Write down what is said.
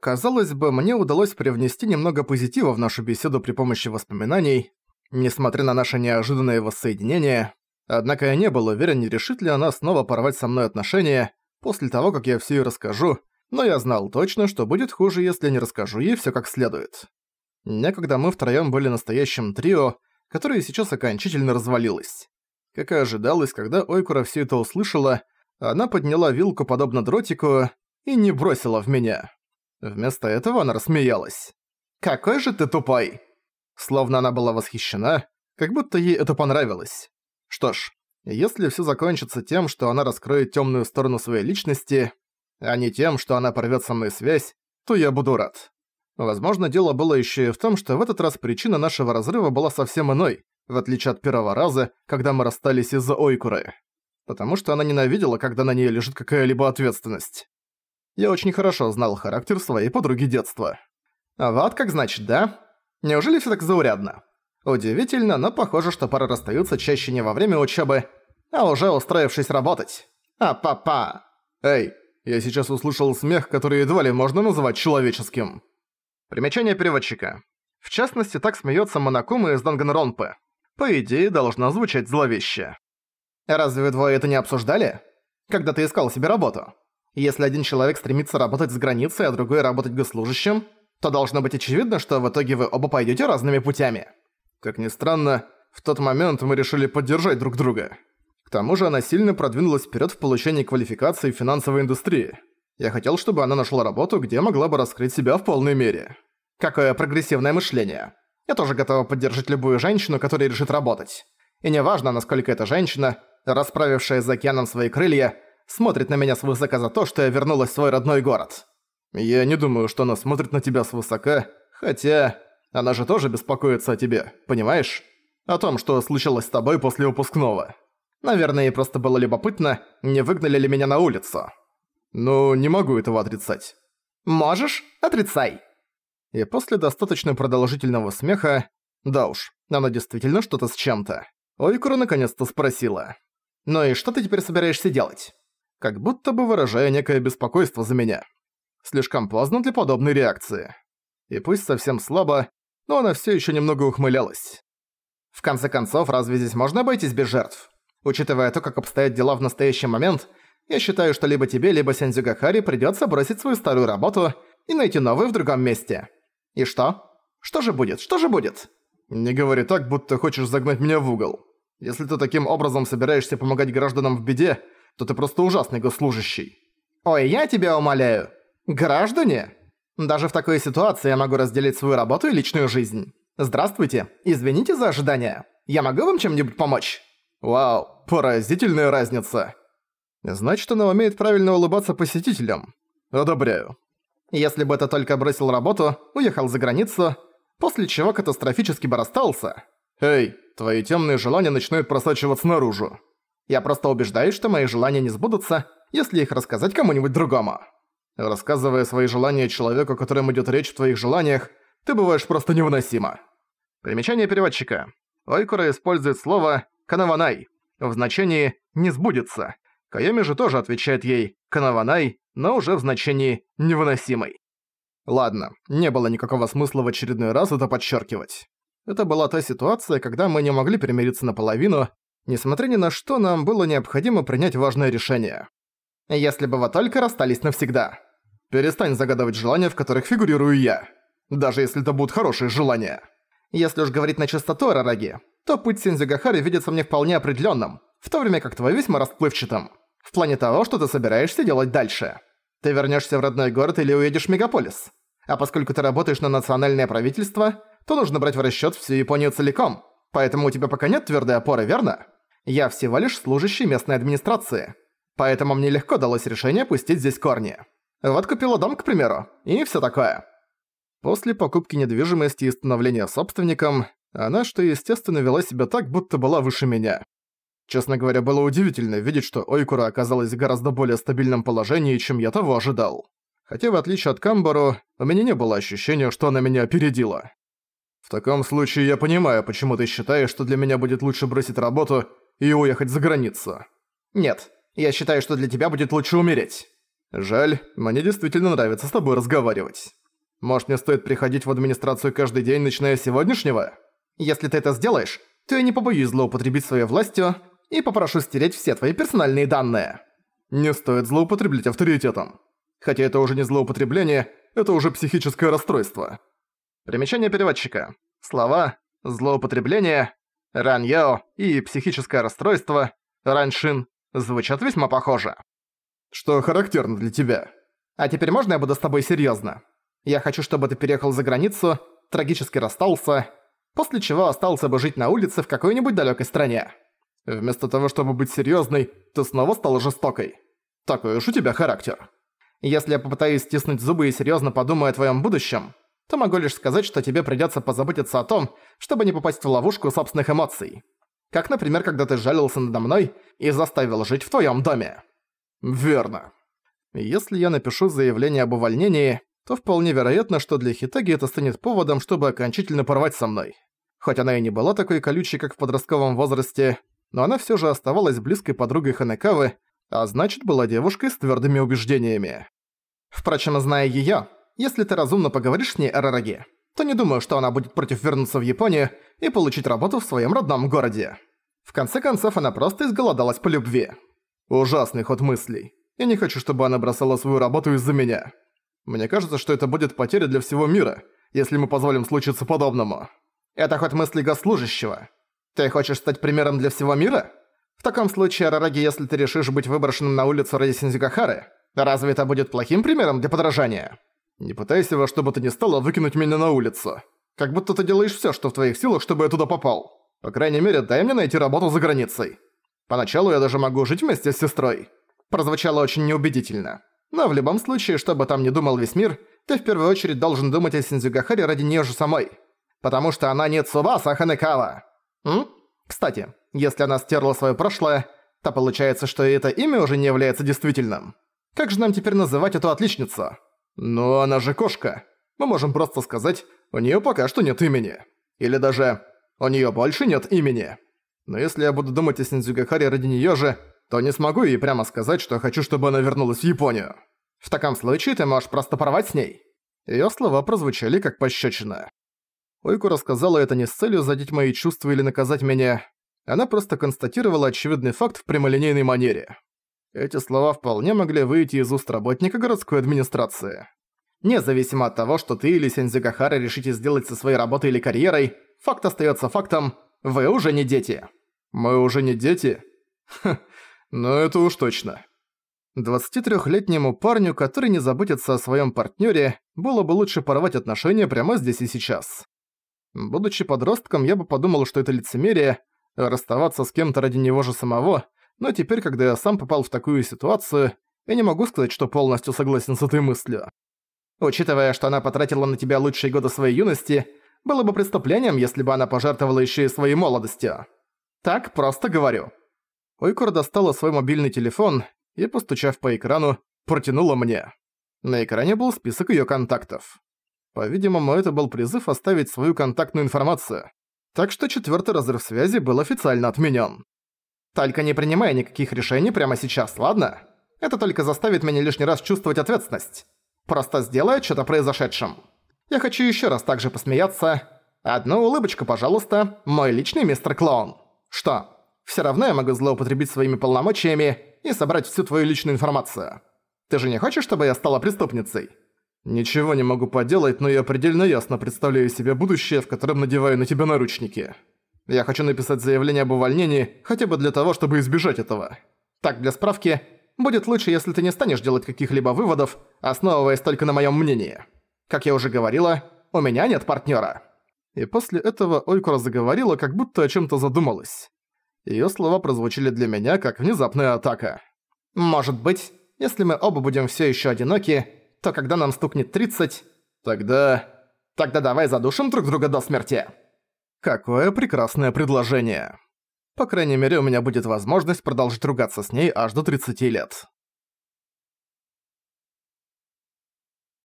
Казалось бы, мне удалось привнести немного позитива в нашу беседу при помощи воспоминаний, несмотря на наше неожиданное воссоединение, однако я не был уверен, не решит ли она снова порвать со мной отношения после того, как я всё ей расскажу, но я знал точно, что будет хуже, если не расскажу ей всё как следует. Некогда мы втроём были настоящим трио, которое сейчас окончательно развалилось. Как и ожидалось, когда Ойкура всё это услышала, она подняла вилку подобно дротику и не бросила в меня. Вместо этого она рассмеялась. «Какой же ты тупой!» Словно она была восхищена, как будто ей это понравилось. Что ж, если всё закончится тем, что она раскроет тёмную сторону своей личности, а не тем, что она порвёт со мной связь, то я буду рад. Возможно, дело было ещё и в том, что в этот раз причина нашего разрыва была совсем иной, в отличие от первого раза, когда мы расстались из-за Ойкуры. Потому что она ненавидела, когда на ней лежит какая-либо ответственность. Я очень хорошо знал характер своей подруги детства. А вот как значит, да? Неужели всё так заурядно? Удивительно, но похоже, что пары расстаются чаще не во время учебы, а уже устроившись работать. А папа. Эй, я сейчас услышал смех, который едва ли можно называть человеческим. Примечание переводчика. В частности, так смеется Монакума из Данганронпы. По идее, должна звучать зловеще. Разве вы двое это не обсуждали? Когда ты искал себе работу? Если один человек стремится работать с границей, а другой работать госслужащим, то должно быть очевидно, что в итоге вы оба пойдете разными путями. Как ни странно, в тот момент мы решили поддержать друг друга. К тому же она сильно продвинулась вперед в получении квалификации в финансовой индустрии. Я хотел, чтобы она нашла работу, где могла бы раскрыть себя в полной мере. Какое прогрессивное мышление. Я тоже готова поддержать любую женщину, которая решит работать. И неважно, насколько эта женщина, расправившая за океаном свои крылья, смотрит на меня свысока за то, что я вернулась в свой родной город. Я не думаю, что она смотрит на тебя свысока, хотя она же тоже беспокоится о тебе, понимаешь? О том, что случилось с тобой после выпускного. Наверное, ей просто было любопытно, не выгнали ли меня на улицу. Ну, не могу этого отрицать. Можешь? Отрицай. И после достаточно продолжительного смеха, да уж, она действительно что-то с чем-то. Ойкура наконец-то спросила. «Ну и что ты теперь собираешься делать?» Как будто бы выражая некое беспокойство за меня. Слишком поздно для подобной реакции. И пусть совсем слабо, но она все еще немного ухмылялась. В конце концов, разве здесь можно обойтись без жертв? Учитывая то, как обстоят дела в настоящий момент, я считаю, что либо тебе, либо Сензюгахари придётся бросить свою старую работу и найти новую в другом месте. И что? Что же будет? Что же будет? Не говори так, будто хочешь загнать меня в угол. Если ты таким образом собираешься помогать гражданам в беде, то ты просто ужасный госслужащий. Ой, я тебя умоляю. Граждане? Даже в такой ситуации я могу разделить свою работу и личную жизнь. Здравствуйте, извините за ожидание. Я могу вам чем-нибудь помочь? Вау, поразительная разница. Значит, она умеет правильно улыбаться посетителям. Одобряю. Если бы это только бросил работу, уехал за границу, после чего катастрофически бы расстался. Эй, твои темные желания начинают просачиваться наружу. Я просто убеждаюсь, что мои желания не сбудутся, если их рассказать кому-нибудь другому. Рассказывая свои желания человеку, о котором идёт речь в твоих желаниях, ты бываешь просто невыносимо. Примечание переводчика. Ойкура использует слово «канаванай» в значении «не сбудется». Кайоми же тоже отвечает ей «канаванай», но уже в значении «невыносимый». Ладно, не было никакого смысла в очередной раз это подчеркивать. Это была та ситуация, когда мы не могли примириться наполовину, Несмотря ни на что, нам было необходимо принять важное решение. Если бы вы только расстались навсегда. Перестань загадывать желания, в которых фигурирую я. Даже если это будут хорошие желания. Если уж говорить на чистоту, Рараги, то путь Синзюгахари видится мне вполне определенным, в то время как твой весьма расплывчатым. В плане того, что ты собираешься делать дальше. Ты вернешься в родной город или уедешь в мегаполис. А поскольку ты работаешь на национальное правительство, то нужно брать в расчет всю Японию целиком. Поэтому у тебя пока нет твердой опоры, верно? Я всего лишь служащий местной администрации. Поэтому мне легко далось решение пустить здесь корни. Вот купила дом, к примеру, и всё такое. После покупки недвижимости и становления собственником, она, что естественно, вела себя так, будто была выше меня. Честно говоря, было удивительно видеть, что Ойкура оказалась в гораздо более стабильном положении, чем я того ожидал. Хотя в отличие от Камбару, у меня не было ощущения, что она меня опередила. В таком случае я понимаю, почему ты считаешь, что для меня будет лучше бросить работу и уехать за границу. Нет, я считаю, что для тебя будет лучше умереть. Жаль, мне действительно нравится с тобой разговаривать. Может, мне стоит приходить в администрацию каждый день, начиная с сегодняшнего? Если ты это сделаешь, то я не побоюсь злоупотребить своей властью и попрошу стереть все твои персональные данные. Не стоит злоупотреблять авторитетом. Хотя это уже не злоупотребление, это уже психическое расстройство. Примечание переводчика. Слова «злоупотребление», «раньяо» и «психическое расстройство» «раньшин» звучат весьма похоже. Что характерно для тебя. А теперь можно я буду с тобой серьёзно? Я хочу, чтобы ты переехал за границу, трагически расстался, после чего остался бы жить на улице в какой-нибудь далёкой стране. Вместо того, чтобы быть серьёзной, ты снова стала жестокой. Такой уж у тебя характер. Если я попытаюсь стиснуть зубы и серьёзно подумаю о твоём будущем, то могу лишь сказать, что тебе придётся позаботиться о том, чтобы не попасть в ловушку собственных эмоций. Как, например, когда ты жалился надо мной и заставил жить в твоём доме. Верно. Если я напишу заявление об увольнении, то вполне вероятно, что для Хитаги это станет поводом, чтобы окончательно порвать со мной. Хоть она и не была такой колючей, как в подростковом возрасте, но она всё же оставалась близкой подругой Ханекавы, а значит, была девушкой с твёрдыми убеждениями. Впрочем, зная её, если ты разумно поговоришь с ней о Рараге, то не думаю, что она будет против вернуться в Японию и получить работу в своём родном городе. В конце концов, она просто изголодалась по любви. Ужасный ход мыслей. Я не хочу, чтобы она бросала свою работу из-за меня. Мне кажется, что это будет потеря для всего мира, если мы позволим случиться подобному. Это ход мыслей госслужащего. Ты хочешь стать примером для всего мира? В таком случае, Рараги, если ты решишь быть выброшенным на улицу ради Синдзюгахары, разве это будет плохим примером для подражания? Не пытайся во что бы то ни стало выкинуть меня на улицу. Как будто ты делаешь всё, что в твоих силах, чтобы я туда попал. По крайней мере, дай мне найти работу за границей. Поначалу я даже могу жить вместе с сестрой. Прозвучало очень неубедительно. Но в любом случае, что бы там ни думал весь мир, ты в первую очередь должен думать о Синдзюгахаре ради неё же самой. Потому что она не Цубаса Ханекава. М? Кстати, если она стерла своё прошлое, то получается, что и это имя уже не является действительным. Как же нам теперь называть эту отличницу? Ну, она же кошка. Мы можем просто сказать, у неё пока что нет имени. Или даже, у неё больше нет имени. Но если я буду думать о Синдзюгахаре ради неё же, то не смогу ей прямо сказать, что хочу, чтобы она вернулась в Японию. В таком случае ты можешь просто порвать с ней». Её слова прозвучали как пощёчина. Ойку рассказала это не с целью задеть мои чувства или наказать меня. Она просто констатировала очевидный факт в прямолинейной манере. Эти слова вполне могли выйти из уст работника городской администрации. Независимо от того, что ты или Сензюгахара решите сделать со своей работой или карьерой, факт остаётся фактом, вы уже не дети. Мы уже не дети? Ха, ну это уж точно. 23-летнему парню, который не заботится о своем партнере, было бы лучше порвать отношения прямо здесь и сейчас. Будучи подростком, я бы подумал, что это лицемерие, расставаться с кем-то ради него же самого, но теперь, когда я сам попал в такую ситуацию, я не могу сказать, что полностью согласен с этой мыслью. Учитывая, что она потратила на тебя лучшие годы своей юности, было бы преступлением, если бы она пожертвовала еще и своей молодостью. Так просто говорю. Ойкур достала свой мобильный телефон и, постучав по экрану, протянула мне. На экране был список её контактов. По-видимому, это был призыв оставить свою контактную информацию. Так что четвёртый разрыв связи был официально отменён. Только не принимай никаких решений прямо сейчас, ладно? Это только заставит меня лишний раз чувствовать ответственность. Просто сделай отчёт о произошедшем. Я хочу ещё раз также посмеяться. Одну улыбочку, пожалуйста, мой личный мистер Клоун. Что, всё равно я могу злоупотребить своими полномочиями и собрать всю твою личную информацию. Ты же не хочешь, чтобы я стала преступницей? Ничего не могу поделать, но я предельно ясно представляю себе будущее, в котором надеваю на тебя наручники. Я хочу написать заявление об увольнении, хотя бы для того, чтобы избежать этого. Так, для справки, будет лучше, если ты не станешь делать каких-либо выводов, основываясь только на моем мнении. Как я уже говорила, у меня нет партнера. И после этого Ойкура заговорила, как будто о чем то задумалась. Её слова прозвучали для меня как внезапная атака. «Может быть, если мы оба будем всё ещё одиноки, то когда нам стукнет 30, тогда... Тогда давай задушим друг друга до смерти!» Какое прекрасное предложение. По крайней мере, у меня будет возможность продолжить ругаться с ней аж до 30 лет.